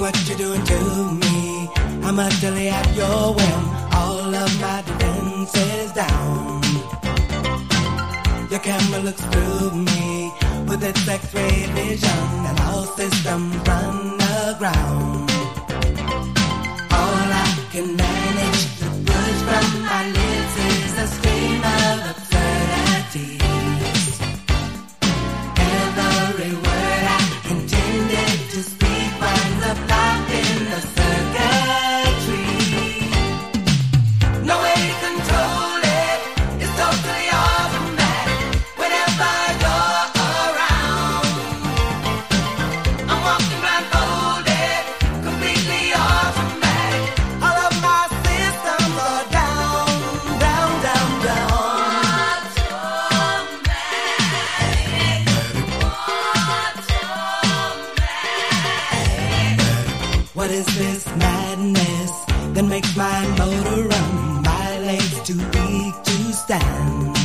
What you're doing to me. I'm utterly at your whim. All of my defenses down. Your camera looks through me with its X-ray vision, and all systems run aground. All I can manage is this madness that makes my motor run? My legs too weak to stand.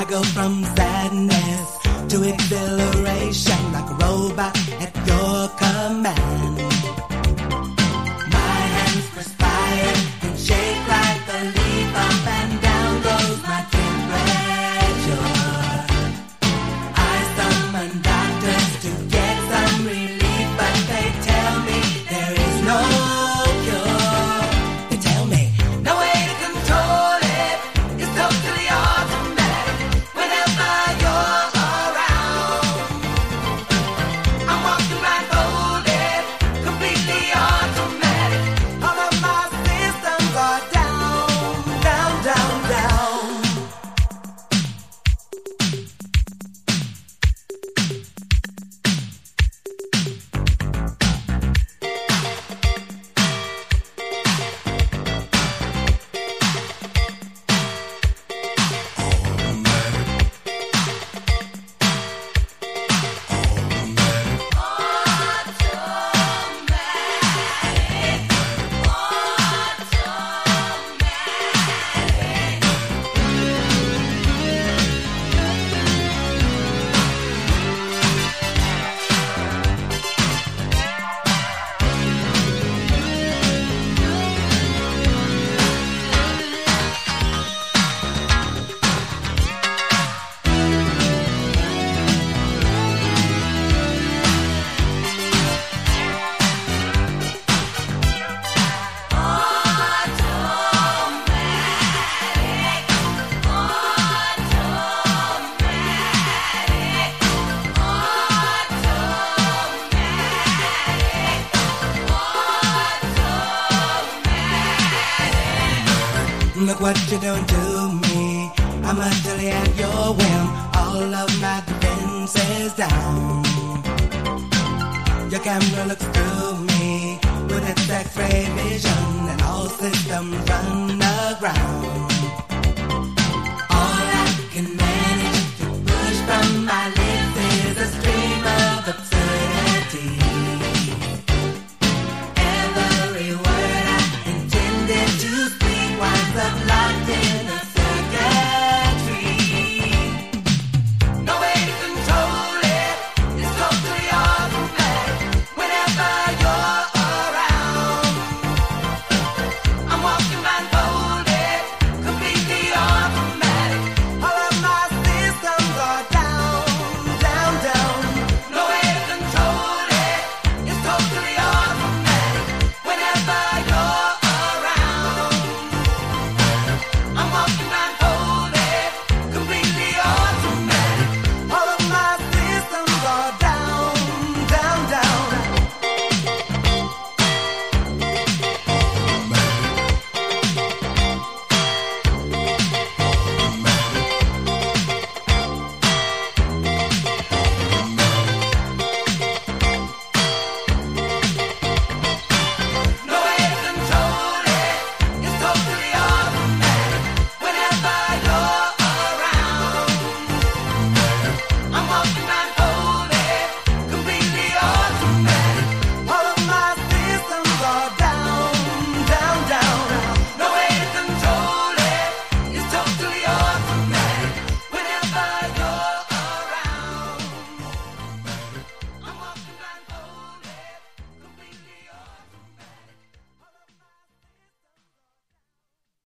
I go from sadness to exhilaration what you're doing to me. I'm utterly at your whim. All of my defenses down. Your camera looks through me with its X-ray vision, and all systems run aground.